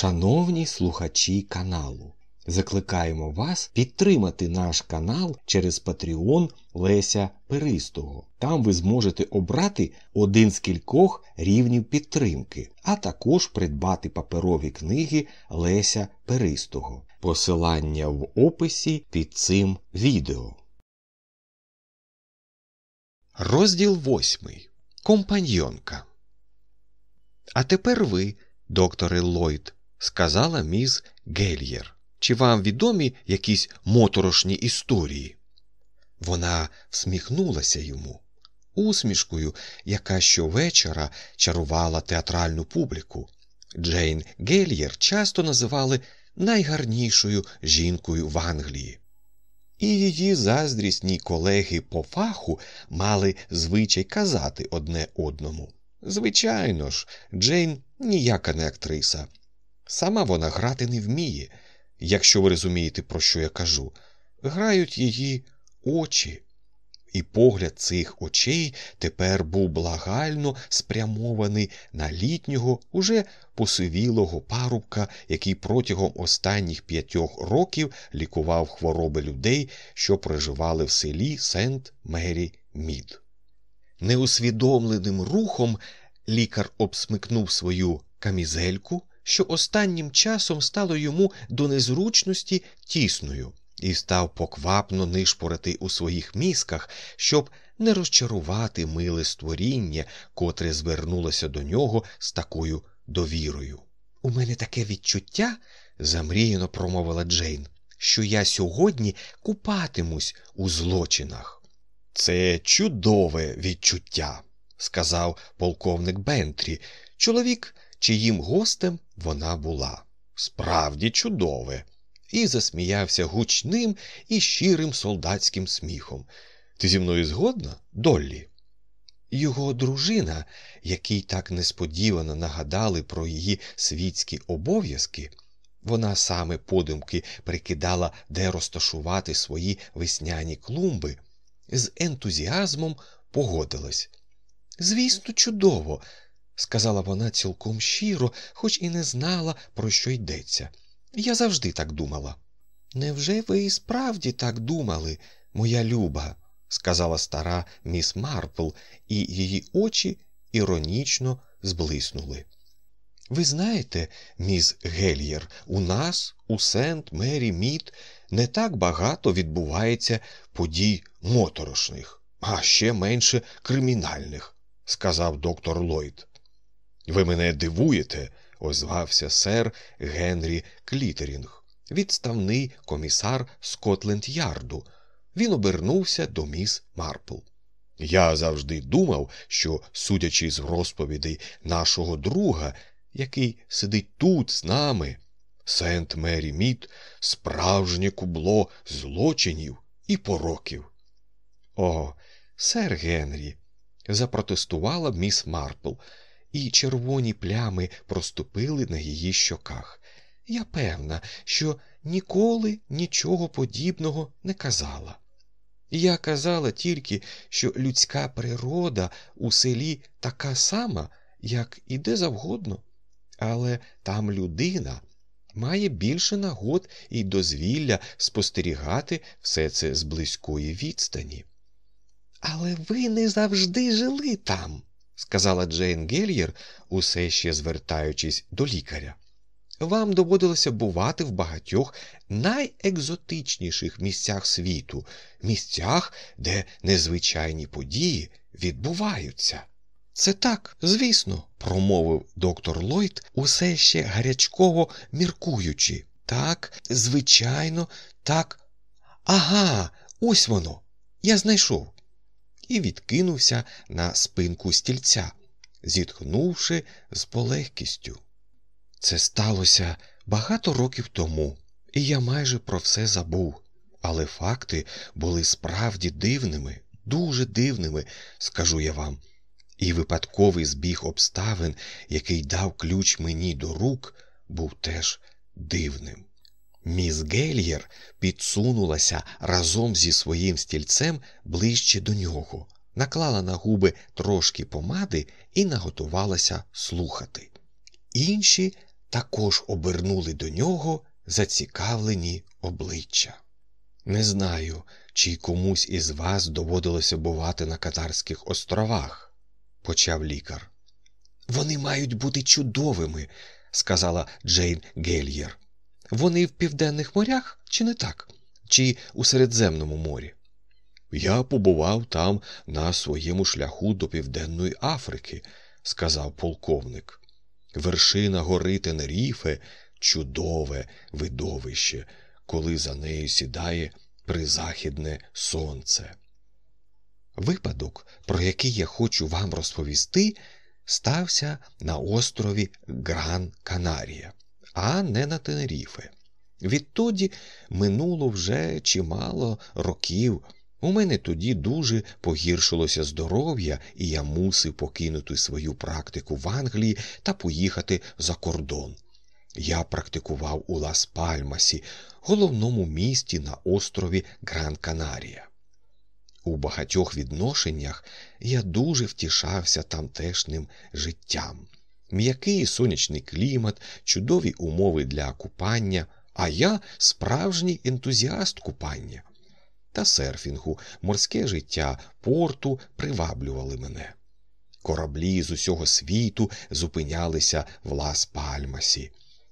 Шановні слухачі каналу, закликаємо вас підтримати наш канал через Patreon Леся Перистого. Там ви зможете обрати один з кількох рівнів підтримки, а також придбати паперові книги Леся Перистого. Посилання в описі під цим відео. Розділ восьмий. Компаньйонка. А тепер ви, докторе Ллойд, сказала міс Гельєр. Чи вам відомі якісь моторошні історії? Вона всміхнулася йому усмішкою, яка щовечора чарувала театральну публіку. Джейн Гельєр часто називали найгарнішою жінкою в Англії. І її заздрісні колеги по фаху мали звичай казати одне одному. Звичайно ж, Джейн ніяка не актриса. Сама вона грати не вміє, якщо ви розумієте, про що я кажу. Грають її очі. І погляд цих очей тепер був благально спрямований на літнього, уже посивілого парубка, який протягом останніх п'ятьох років лікував хвороби людей, що проживали в селі Сент Мері Мід. Неусвідомленим рухом лікар обсмикнув свою камізельку, що останнім часом стало йому до незручності тісною, і став поквапно нишпорити у своїх мізках, щоб не розчарувати миле створіння, котре звернулося до нього з такою довірою. У мене таке відчуття, замріяно промовила Джейн, що я сьогодні купатимусь у злочинах. Це чудове відчуття, сказав полковник Бентрі, чоловік, чиїм гостем вона була. Справді чудове. І засміявся гучним і щирим солдатським сміхом. Ти зі мною згодна, Доллі? Його дружина, якій так несподівано нагадали про її світські обов'язки, вона саме подумки прикидала, де розташувати свої весняні клумби, з ентузіазмом погодилась. Звісно, чудово, сказала вона цілком щиро, хоч і не знала, про що йдеться. Я завжди так думала. Невже ви і справді так думали, моя люба? сказала стара міс Марпл, і її очі іронічно зблиснули. Ви знаєте, міс Гельєр, у нас, у Сент Мері Мід, не так багато відбувається подій моторошних, а ще менше кримінальних, сказав доктор Ллойд. Ви мене дивуєте, озвався сер Генрі Клітерінг, відставний комісар Скотленд Ярду. Він обернувся до міс Марпл. Я завжди думав, що, судячи з розповідей нашого друга, який сидить тут з нами, Сент Мері Мід справжнє кубло злочинів і пороків. О, сер Генрі, запротестувала міс Марпл, і червоні плями проступили на її щоках. Я певна, що ніколи нічого подібного не казала. Я казала тільки, що людська природа у селі така сама, як і де завгодно, але там людина має більше нагод і дозвілля спостерігати все це з близької відстані. Але ви не завжди жили там, сказала Джейн Гельєр, усе ще звертаючись до лікаря. Вам доводилося бувати в багатьох найекзотичніших місцях світу, місцях, де незвичайні події відбуваються. Це так, звісно, промовив доктор Ллойд, усе ще гарячково міркуючи. Так, звичайно, так. Ага, ось воно. Я знайшов. І відкинувся на спинку стільця, зітхнувши з полегкістю. Це сталося багато років тому, і я майже про все забув. Але факти були справді дивними, дуже дивними, скажу я вам. І випадковий збіг обставин, який дав ключ мені до рук, був теж дивним. Міс Гельєр підсунулася разом зі своїм стільцем ближче до нього, наклала на губи трошки помади і наготувалася слухати. Інші також обернули до нього зацікавлені обличчя. Не знаю, чи комусь із вас доводилося бувати на Катарських островах, почав лікар. Вони мають бути чудовими, сказала Джейн Гельєр. Вони в південних морях, чи не так? Чи у Середземному морі? Я побував там на своєму шляху до Південної Африки, сказав полковник. Вершина гори Тенеріфе чудове видовище, коли за нею сідає призахідне сонце. Випадок, про який я хочу вам розповісти, стався на острові Гран Канарія, а не на Тенеріфе. Відтоді минуло вже чимало років. У мене тоді дуже погіршилося здоров'я, і я мусив покинути свою практику в Англії та поїхати за кордон. Я практикував у Лас Пальмасі, головному місті на острові Гран Канарія. У багатьох відношеннях я дуже втішався тамтешнім життям. М'який сонячний клімат, чудові умови для купання, а я справжній ентузіаст купання. Та серфінгу, морське життя порту приваблювали мене. Кораблі з усього світу зупинялися в Лас Пальмасі.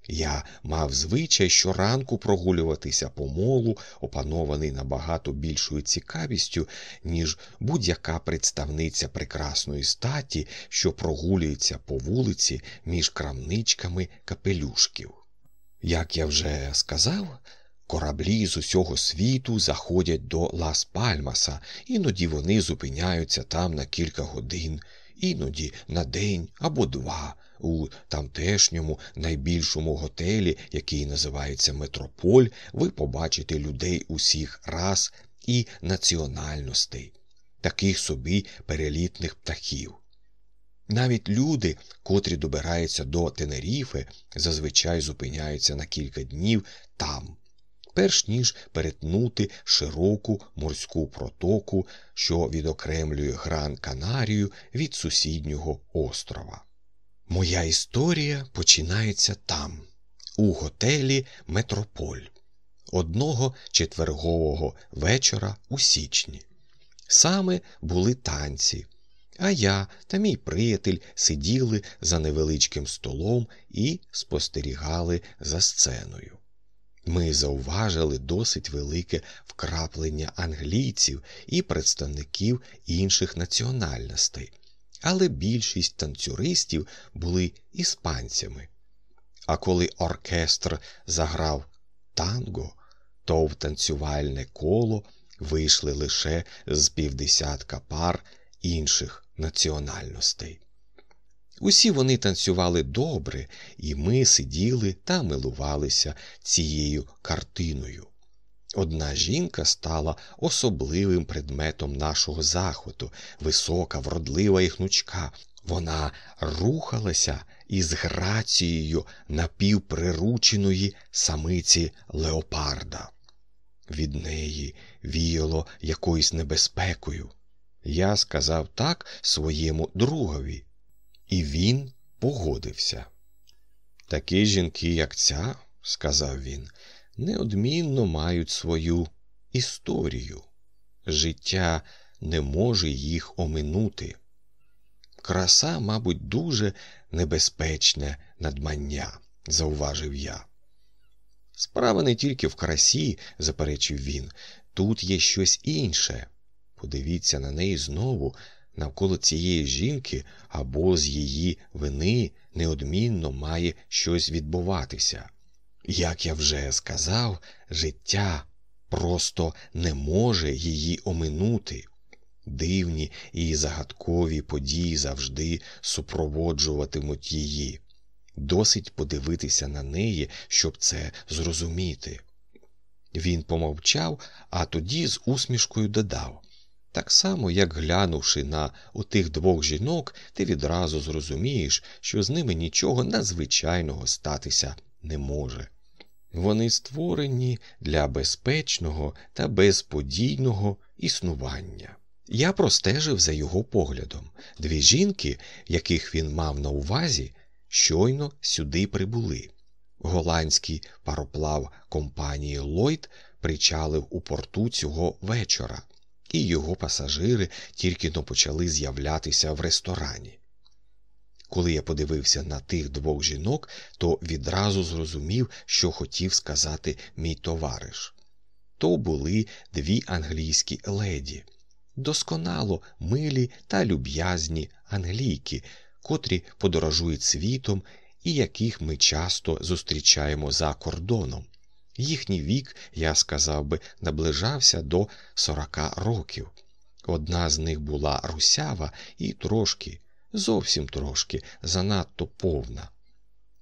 Я мав звичай щоранку прогулюватися по молу, опанований набагато більшою цікавістю, ніж будь-яка представниця прекрасної статі, що прогулюється по вулиці між крамничками капелюшків. Як я вже сказав, кораблі з усього світу заходять до Лас Пальмаса, іноді вони зупиняються там на кілька годин, іноді на день або два у тамтешньому найбільшому готелі, який називається Метрополь, ви побачите людей усіх рас і національностей, таких собі перелітних птахів. Навіть люди, котрі добираються до Тенеріфи, зазвичай зупиняються на кілька днів там, перш ніж перетнути широку морську протоку, що відокремлює Гран Канарію від сусіднього острова. Моя історія починається там, у готелі Метрополь, одного четвергового вечора у січні. Саме були танці, а я та мій приятель сиділи за невеличким столом і спостерігали за сценою. Ми зауважили досить велике вкраплення англійців і представників інших національностей але більшість танцюристів були іспанцями. А коли оркестр заграв танго, то в танцювальне коло вийшли лише з півдесятка пар інших національностей. Усі вони танцювали добре, і ми сиділи та милувалися цією картиною. Одна жінка стала особливим предметом нашого заходу, висока, вродлива і гнучка. Вона рухалася із грацією напівприрученої самиці леопарда. Від неї віяло якоюсь небезпекою. Я сказав так своєму другові, і він погодився. Такі жінки, як ця, сказав він, неодмінно мають свою історію. Життя не може їх оминути. Краса, мабуть, дуже небезпечне надмання, зауважив я. Справа не тільки в красі, заперечив він, тут є щось інше. Подивіться на неї знову, навколо цієї жінки або з її вини неодмінно має щось відбуватися. Як я вже сказав, життя просто не може її оминути. Дивні і загадкові події завжди супроводжуватимуть її. Досить подивитися на неї, щоб це зрозуміти. Він помовчав, а тоді з усмішкою додав так само, як глянувши на отих двох жінок, ти відразу зрозумієш, що з ними нічого надзвичайного статися не може. Вони створені для безпечного та безподійного існування. Я простежив за його поглядом. Дві жінки, яких він мав на увазі, щойно сюди прибули. Голландський пароплав компанії Ллойд причалив у порту цього вечора, і його пасажири тільки но почали з'являтися в ресторані. Коли я подивився на тих двох жінок, то відразу зрозумів, що хотів сказати мій товариш. То були дві англійські леді, досконало милі та люб'язні англійки, котрі подорожують світом і яких ми часто зустрічаємо за кордоном. Їхній вік, я сказав би, наближався до сорока років. Одна з них була русява і трошки, зовсім трошки, занадто повна.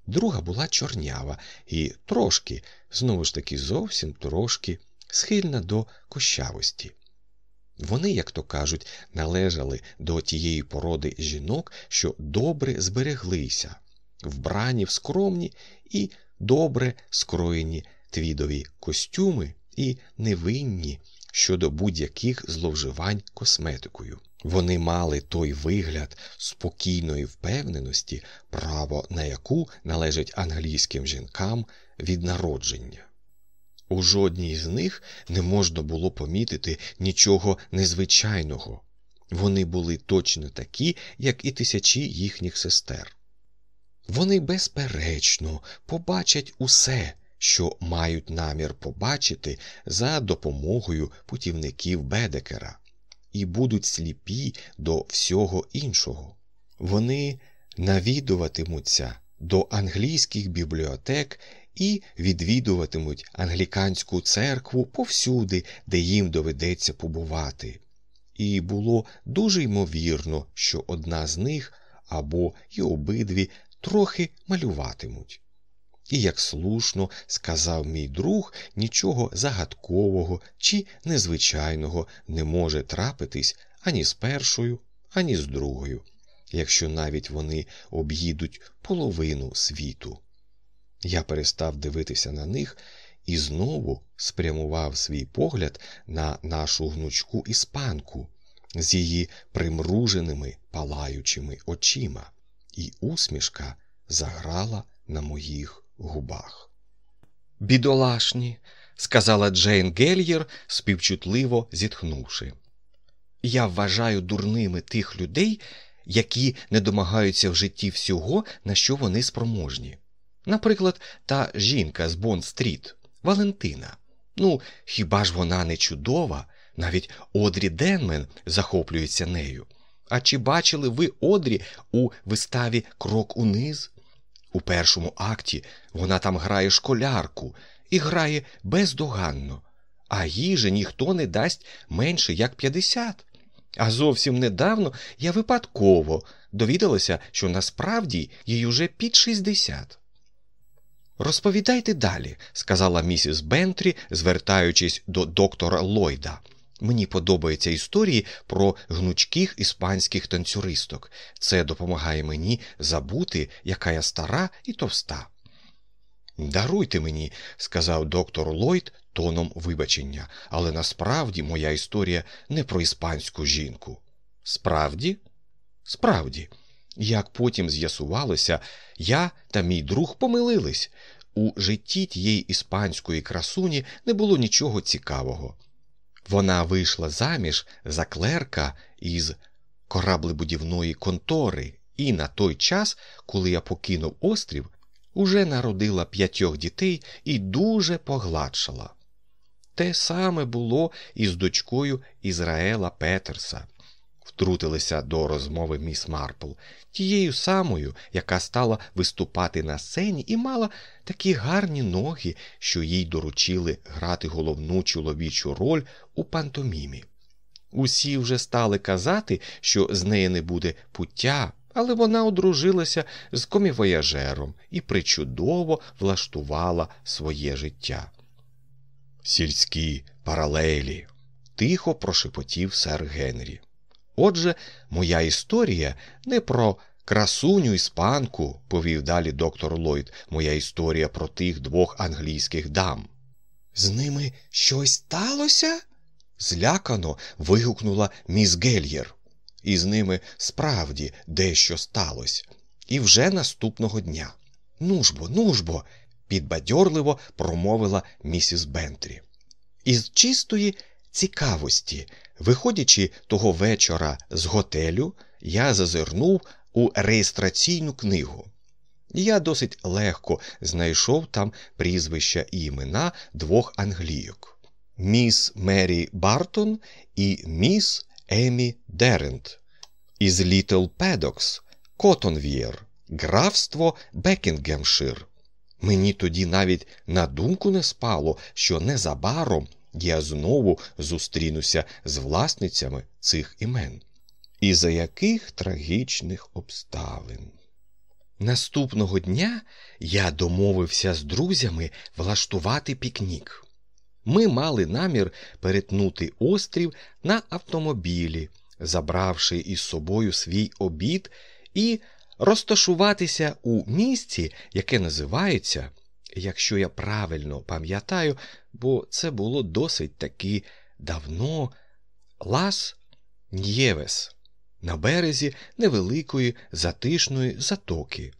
Друга була чорнява і трошки, знову ж таки, зовсім трошки схильна до кощавості. Вони, як то кажуть, належали до тієї породи жінок, що добре збереглися, вбрані в скромні і добре скроєні твідові костюми і невинні щодо будь-яких зловживань косметикою. Вони мали той вигляд спокійної впевненості, право на яку належить англійським жінкам від народження. У жодній з них не можна було помітити нічого незвичайного. Вони були точно такі, як і тисячі їхніх сестер. Вони, безперечно, побачать усе, що мають намір побачити за допомогою путівників Бедекера, і будуть сліпі до всього іншого. Вони навідуватимуться до англійських бібліотек і відвідуватимуть англіканську церкву повсюди, де їм доведеться побувати. І було дуже ймовірно, що одна з них або й обидві трохи малюватимуть. І, як слушно сказав мій друг, нічого загадкового чи незвичайного не може трапитись ані з першою, ані з другою, якщо навіть вони об'їдуть половину світу. Я перестав дивитися на них і знову спрямував свій погляд на нашу гнучку іспанку з її примруженими палаючими очима, і усмішка заграла на моїх губах. Бідолашні, сказала Джейн Гельєр, співчутливо зітхнувши. Я вважаю дурними тих людей, які не домагаються в житті всього, на що вони спроможні. Наприклад, та жінка з Бонд Стріт, Валентина. Ну, хіба ж вона не чудова? Навіть Одрі Денмен захоплюється нею. А чи бачили ви Одрі у виставі Крок униз? У першому акті вона там грає школярку і грає бездоганно, а їй ніхто не дасть менше як 50. А зовсім недавно я випадково довідалася, що насправді їй уже під 60. Розповідайте далі, сказала місіс Бентрі, звертаючись до доктора Ллойда. Мені подобаються історії про гнучких іспанських танцюристок. Це допомагає мені забути, яка я стара і товста. Даруйте мені, сказав доктор Ллойд тоном вибачення, але насправді моя історія не про іспанську жінку. Справді? Справді. Як потім з'ясувалося, я та мій друг помилились. У житті тієї іспанської красуні не було нічого цікавого. Вона вийшла заміж за клерка із кораблебудівної контори, і на той час, коли я покинув острів, уже народила п'ятьох дітей і дуже погладшала. Те саме було і з дочкою Ізраела Петерса втрутилися до розмови міс Марпл, тією самою, яка стала виступати на сцені і мала такі гарні ноги, що їй доручили грати головну чоловічу роль у пантомімі. Усі вже стали казати, що з неї не буде пуття, але вона одружилася з комівояжером і причудово влаштувала своє життя. Сільські паралелі, тихо прошепотів сер Генрі. Отже, моя історія не про красуню іспанку, повів далі доктор Ллойд, моя історія про тих двох англійських дам. З ними щось сталося? злякано вигукнула міс Гельєр. І з ними справді дещо сталося. І вже наступного дня. Нужбо, нужбо, підбадьорливо промовила місіс Бентрі. Із чистої цікавості, виходячи того вечора з готелю, я зазирнув у реєстраційну книгу. Я досить легко знайшов там прізвища і імена двох англійок міс Мері Бартон і міс Емі Дерент із Літл Педокс, Котонв'єр, графство Бекінгемшир. Мені тоді навіть на думку не спало, що незабаром я знову зустрінуся з власницями цих імен. І за яких трагічних обставин. Наступного дня я домовився з друзями влаштувати пікнік. Ми мали намір перетнути острів на автомобілі, забравши із собою свій обід і розташуватися у місці, яке називається, якщо я правильно пам'ятаю, бо це було досить таки давно Лас Нєвес на березі невеликої затишної затоки,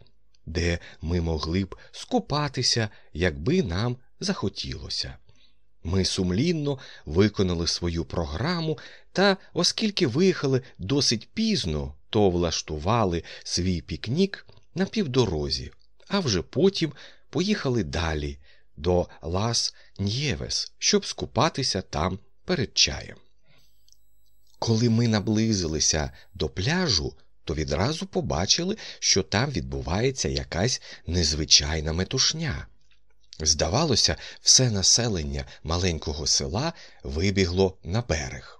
де ми могли б скупатися, якби нам захотілося. Ми сумлінно виконали свою програму та, оскільки виїхали досить пізно, то влаштували свій пікнік на півдорозі, а вже потім поїхали далі до Лас Нєвес, щоб скупатися там перед чаєм. Коли ми наблизилися до пляжу, то відразу побачили, що там відбувається якась незвичайна метушня. Здавалося, все населення маленького села вибігло на берег.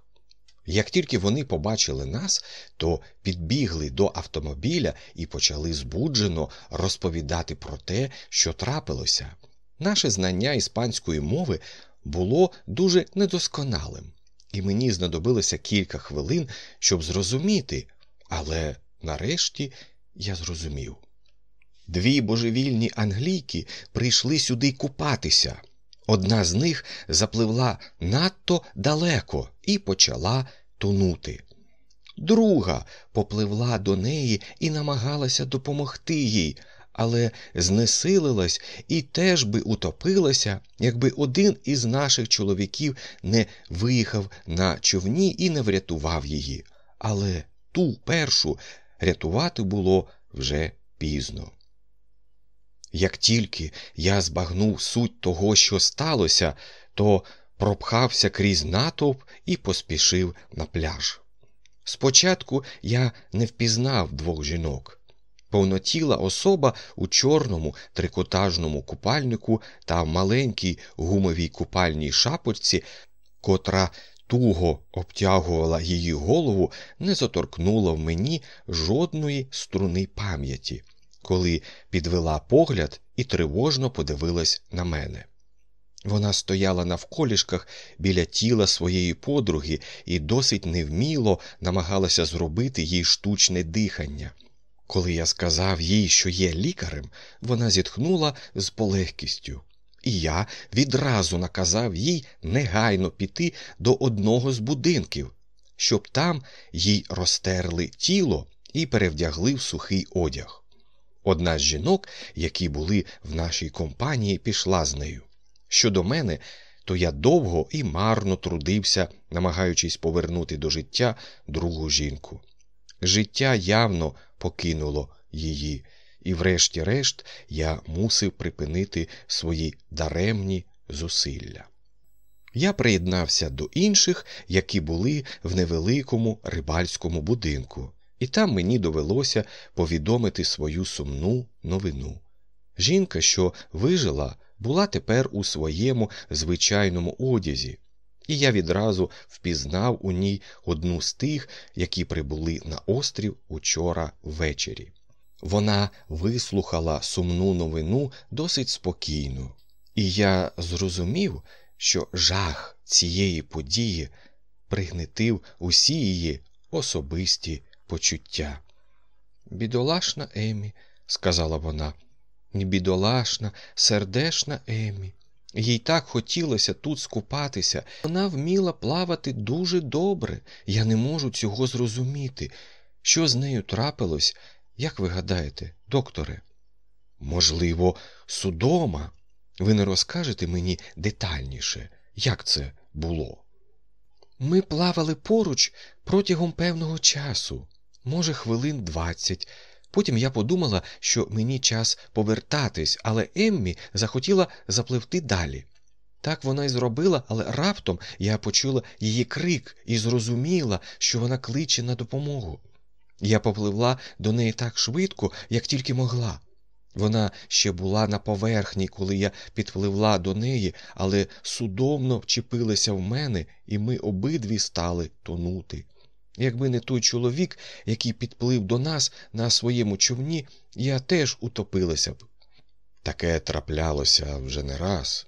Як тільки вони побачили нас, то підбігли до автомобіля і почали збуджено розповідати про те, що трапилося. Наше знання іспанської мови було дуже недосконалим, і мені знадобилося кілька хвилин, щоб зрозуміти, але нарешті я зрозумів. Дві божевільні англійки прийшли сюди купатися. Одна з них запливла надто далеко і почала тонути. Друга попливла до неї і намагалася допомогти їй, але знесилилась і теж би утопилася, якби один із наших чоловіків не виїхав на човні і не врятував її. Але ту першу рятувати було вже пізно. Як тільки я збагнув суть того, що сталося, то пропхався крізь натовп і поспішив на пляж. Спочатку я не впізнав двох жінок. Повнотіла особа у чорному трикотажному купальнику та маленькій гумовій купальній шапочці, котра туго обтягувала її голову, не заторкнула в мені жодної струни пам'яті коли підвела погляд і тривожно подивилась на мене. Вона стояла навколішках біля тіла своєї подруги і досить невміло намагалася зробити їй штучне дихання. Коли я сказав їй, що є лікарем, вона зітхнула з полегкістю, і я відразу наказав їй негайно піти до одного з будинків, щоб там їй розтерли тіло і перевдягли в сухий одяг. Одна з жінок, які були в нашій компанії, пішла з нею. Щодо мене, то я довго і марно трудився, намагаючись повернути до життя другу жінку. Життя явно покинуло її, і, врешті-решт, я мусив припинити свої даремні зусилля. Я приєднався до інших, які були в невеликому рибальському будинку і там мені довелося повідомити свою сумну новину. Жінка, що вижила, була тепер у своєму звичайному одязі, і я відразу впізнав у ній одну з тих, які прибули на острів учора ввечері. Вона вислухала сумну новину досить спокійно, і я зрозумів, що жах цієї події пригнетив усі її особисті почуття. Бідолашна Емі, сказала вона, бідолашна, сердешна Емі. Їй так хотілося тут скупатися. Вона вміла плавати дуже добре. Я не можу цього зрозуміти. Що з нею трапилось, Як ви гадаєте, докторе? Можливо, судома. Ви не розкажете мені детальніше, як це було? Ми плавали поруч протягом певного часу, може, хвилин двадцять. Потім я подумала, що мені час повертатись, але Еммі захотіла запливти далі. Так вона й зробила, але раптом я почула її крик і зрозуміла, що вона кличе на допомогу. Я попливла до неї так швидко, як тільки могла. Вона ще була на поверхні, коли я підпливла до неї, але судомно вчепилася в мене, і ми обидві стали тонути. Якби не той чоловік, який підплив до нас на своєму човні, я теж утопилася б. Таке траплялося вже не раз,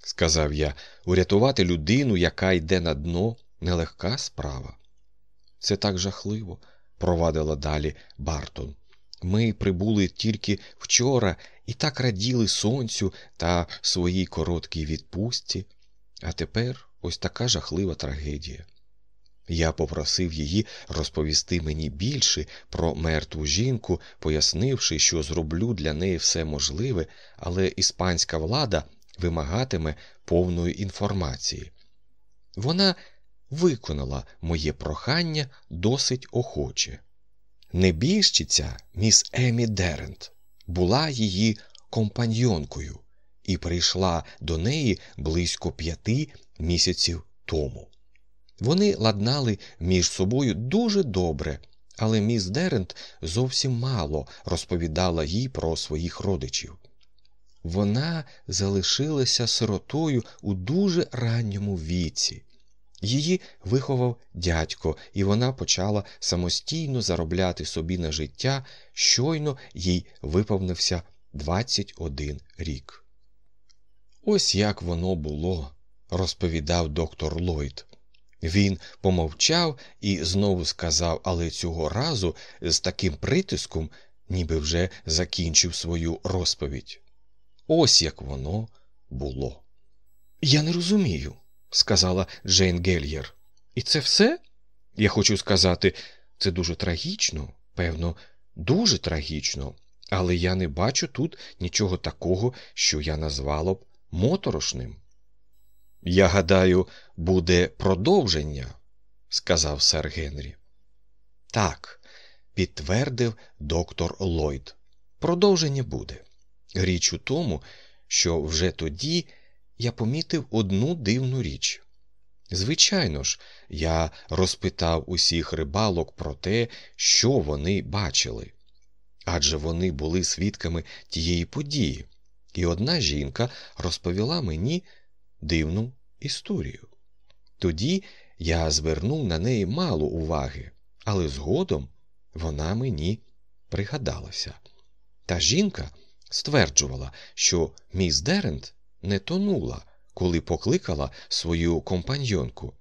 сказав я, урятувати людину, яка йде на дно, нелегка справа. Це так жахливо, провадила далі Бартон. Ми прибули тільки вчора і так раділи сонцю та своїй короткій відпустці, а тепер ось така жахлива трагедія. Я попросив її розповісти мені більше про мертву жінку, пояснивши, що зроблю для неї все можливе, але іспанська влада вимагатиме повної інформації. Вона виконала моє прохання досить охоче. Небіжчиця, міс Емі Дерент, була її компаньйонкою і прийшла до неї близько п'яти місяців тому. Вони ладнали між собою дуже добре, але міс Дерент зовсім мало розповідала їй про своїх родичів. Вона залишилася сиротою у дуже ранньому віці. Її виховав дядько, і вона почала самостійно заробляти собі на життя, щойно їй виповнився 21 рік. Ось як воно було, розповідав доктор Ллойд. Він помовчав і знову сказав, але цього разу з таким притиском, ніби вже закінчив свою розповідь. Ось як воно було. Я не розумію, сказала Джейн Гельєр. І це все? Я хочу сказати, це дуже трагічно, певно, дуже трагічно, але я не бачу тут нічого такого, що я назвала б моторошним. Я гадаю, буде продовження, сказав сер Генрі. Так, підтвердив доктор Ллойд. Продовження буде. Річ у тому, що вже тоді я помітив одну дивну річ. Звичайно ж, я розпитав усіх рибалок про те, що вони бачили, адже вони були свідками тієї події, і одна жінка розповіла мені дивну історію. Тоді я звернув на неї мало уваги, але згодом вона мені пригадалася. Та жінка стверджувала, що міс Дерент не тонула, коли покликала свою компаньйонку.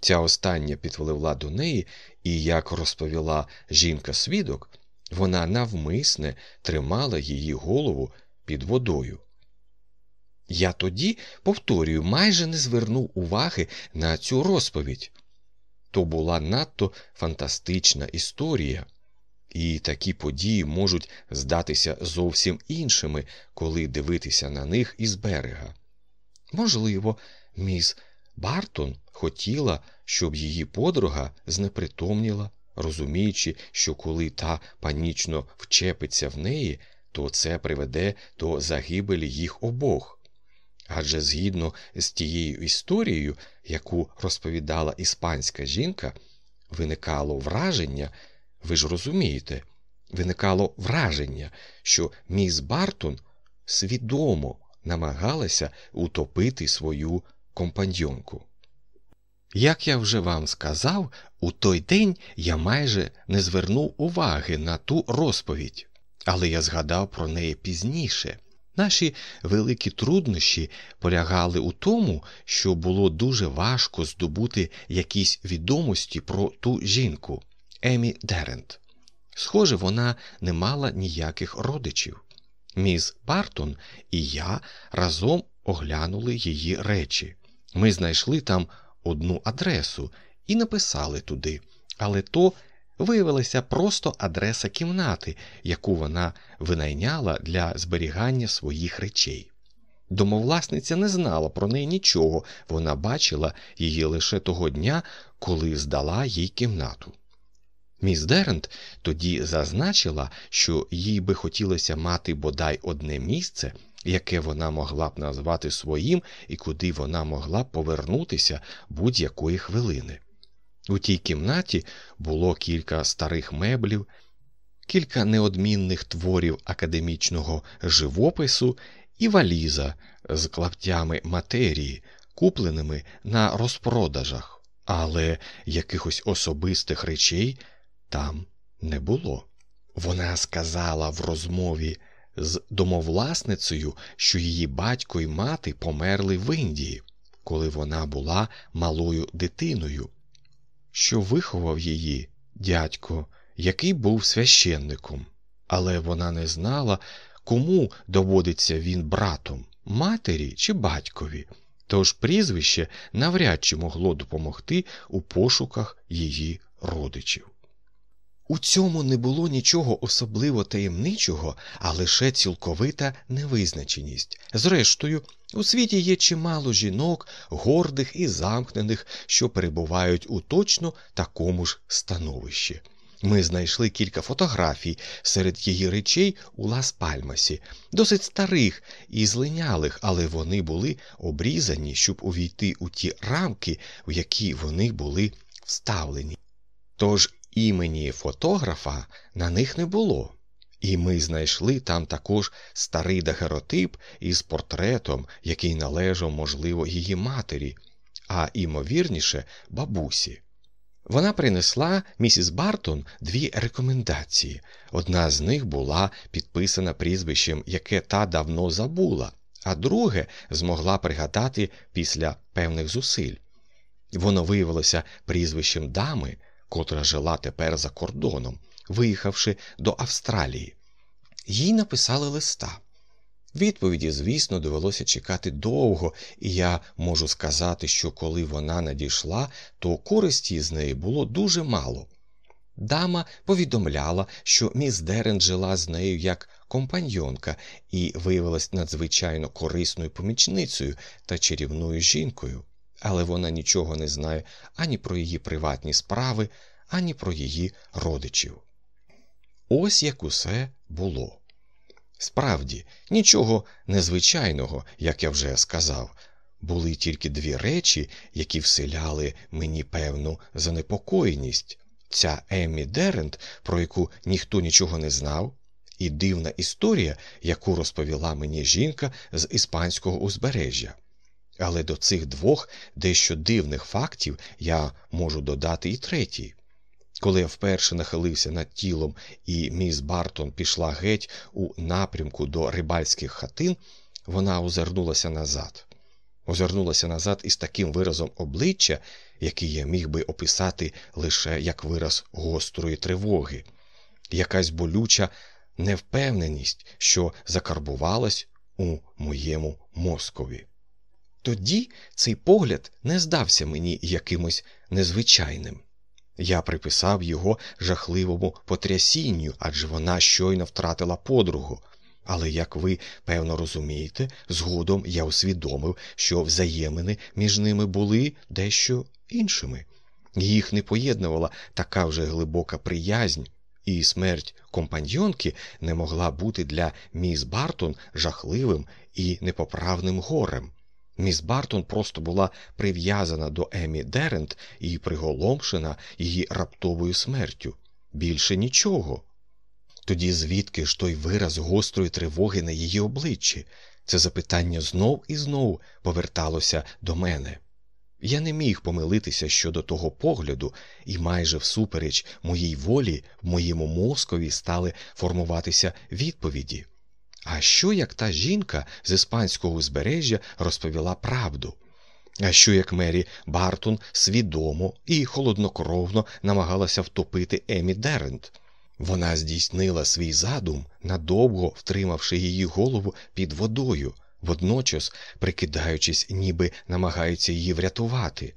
Ця остання підпливла до неї, і, як розповіла жінка свідок, вона навмисне тримала її голову під водою. Я тоді, повторюю, майже не звернув уваги на цю розповідь. То була надто фантастична історія, і такі події можуть здатися зовсім іншими, коли дивитися на них із берега. Можливо, міс Бартон хотіла, щоб її подруга знепритомніла, розуміючи, що коли та панічно вчепиться в неї, то це приведе до загибелі їх обох. Адже згідно з тією історією, яку розповідала іспанська жінка, виникало враження, ви ж розумієте, виникало враження, що міс Бартон свідомо намагалася утопити свою компаньйонку. Як я вже вам сказав, у той день я майже не звернув уваги на ту розповідь, але я згадав про неї пізніше. Наші великі труднощі полягали у тому, що було дуже важко здобути якісь відомості про ту жінку Емі Дерент. Схоже, вона не мала ніяких родичів. Міс Бартон і я разом оглянули її речі. Ми знайшли там одну адресу і написали туди, але то виявилася просто адреса кімнати, яку вона винайняла для зберігання своїх речей. Домовласниця не знала про неї нічого, вона бачила її лише того дня, коли здала їй кімнату. Міс Дерент тоді зазначила, що їй би хотілося мати бодай одне місце, яке вона могла б назвати своїм і куди вона могла б повернутися будь-якої хвилини. У тій кімнаті було кілька старих меблів, кілька неодмінних творів академічного живопису і валіза з клаптями матерії, купленими на розпродажах, але якихось особистих речей там не було. Вона сказала в розмові з домовласницею, що її батько і мати померли в Індії, коли вона була малою дитиною, що виховав її дядько, який був священником, але вона не знала, кому доводиться він братом, матері чи батькові, тож прізвище навряд чи могло допомогти у пошуках її родичів. У цьому не було нічого особливо таємничого, а лише цілковита невизначеність. Зрештою, у світі є чимало жінок, гордих і замкнених, що перебувають у точно такому ж становищі. Ми знайшли кілька фотографій серед її речей у Лас Пальмасі, досить старих і злинялих, але вони були обрізані, щоб увійти у ті рамки, в які вони були вставлені. Тож імені фотографа на них не було, і ми знайшли там також старий дагеротип із портретом, який належав, можливо, її матері, а ймовірніше, бабусі. Вона принесла місіс Бартон дві рекомендації. Одна з них була підписана прізвищем, яке та давно забула, а друге змогла пригадати після певних зусиль. Воно виявилося прізвищем дами, котра жила тепер за кордоном, виїхавши до Австралії. Їй написали листа. Відповіді, звісно, довелося чекати довго, і я можу сказати, що коли вона надійшла, то користі з неї було дуже мало. Дама повідомляла, що міс Дерен жила з нею як компаньонка і виявилась надзвичайно корисною помічницею та чарівною жінкою, але вона нічого не знає ані про її приватні справи, ані про її родичів. Ось як усе було. Справді, нічого незвичайного, як я вже сказав, були тільки дві речі, які вселяли мені певну занепокоєність ця Еммі Дерент, про яку ніхто нічого не знав, і дивна історія, яку розповіла мені жінка з іспанського узбережжя. Але до цих двох дещо дивних фактів я можу додати і третій. Коли я вперше нахилився над тілом, і міс Бартон пішла геть у напрямку до рибальських хатин, вона озирнулася назад. Озирнулася назад із таким виразом обличчя, який я міг би описати лише як вираз гострої тривоги, якась болюча невпевненість, що закарбувалась у моєму мозкові. Тоді цей погляд не здався мені якимось незвичайним. Я приписав його жахливому потрясінню, адже вона щойно втратила подругу. Але, як ви певно розумієте, згодом я усвідомив, що взаємини між ними були дещо іншими. Їх не поєднувала така вже глибока приязнь, і смерть компаньонки не могла бути для міс Бартон жахливим і непоправним горем. Міс Бартон просто була прив'язана до Емі Дерент і приголомшена її раптовою смертю. Більше нічого. Тоді звідки ж той вираз гострої тривоги на її обличчі? Це запитання знов і знов поверталося до мене. Я не міг помилитися щодо того погляду, і майже всупереч моїй волі в моєму мозкові стали формуватися відповіді. А що як та жінка з іспанського узбережжя розповіла правду? А що як Мері Бартон свідомо і холоднокровно намагалася втопити Емі Дерент? Вона здійснила свій задум, надовго втримавши її голову під водою, водночас прикидаючись, ніби намагається її врятувати.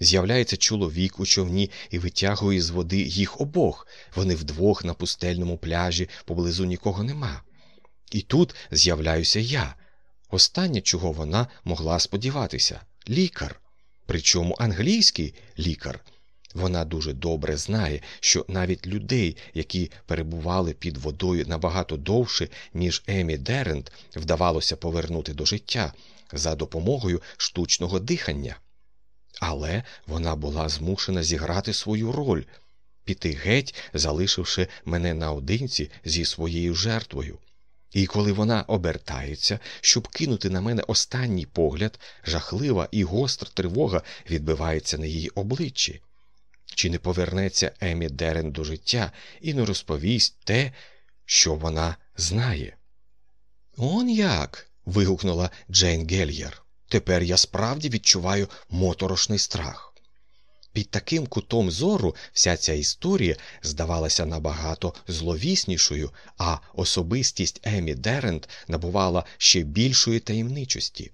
З'являється чоловік у човні і витягує з води їх обох. Вони вдвох на пустельному пляжі, поблизу нікого нема. І тут з'являюся я. Останнє, чого вона могла сподіватися лікар. Причому англійський лікар. Вона дуже добре знає, що навіть людей, які перебували під водою набагато довше, ніж Емі Дерент, вдавалося повернути до життя за допомогою штучного дихання. Але вона була змушена зіграти свою роль, піти геть, залишивши мене наодинці зі своєю жертвою. І коли вона обертається, щоб кинути на мене останній погляд, жахлива і гостра тривога відбивається на її обличчі. Чи не повернеться Емі Дерен до життя і не розповість те, що вона знає? Он як. вигукнула Джейн Гельєр. Тепер я справді відчуваю моторошний страх. Під таким кутом зору вся ця історія здавалася набагато зловіснішою, а особистість Емі Дерент набувала ще більшої таємничості.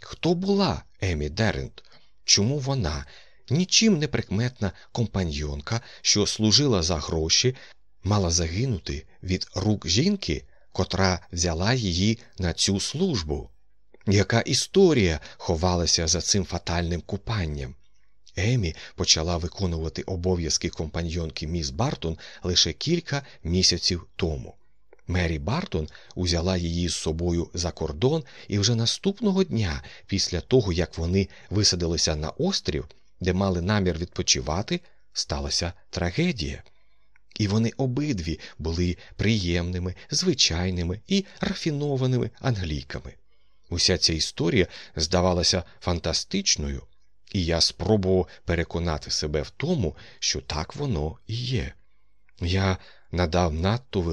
Хто була Емі Дерент? Чому вона, нічим не прикметна компаньйонка, що служила за гроші, мала загинути від рук жінки, котра взяла її на цю службу? Яка історія ховалася за цим фатальним купанням? Емі почала виконувати обов'язки компаньйонки міс Бартон лише кілька місяців тому. Мері Бартон узяла її з собою за кордон, і вже наступного дня, після того як вони висадилися на острів, де мали намір відпочивати, сталася трагедія. І вони обидві були приємними, звичайними і рафінованими англійками. Уся ця історія здавалася фантастичною, і я спробував переконати себе в тому, що так воно і є. Я надав надто великий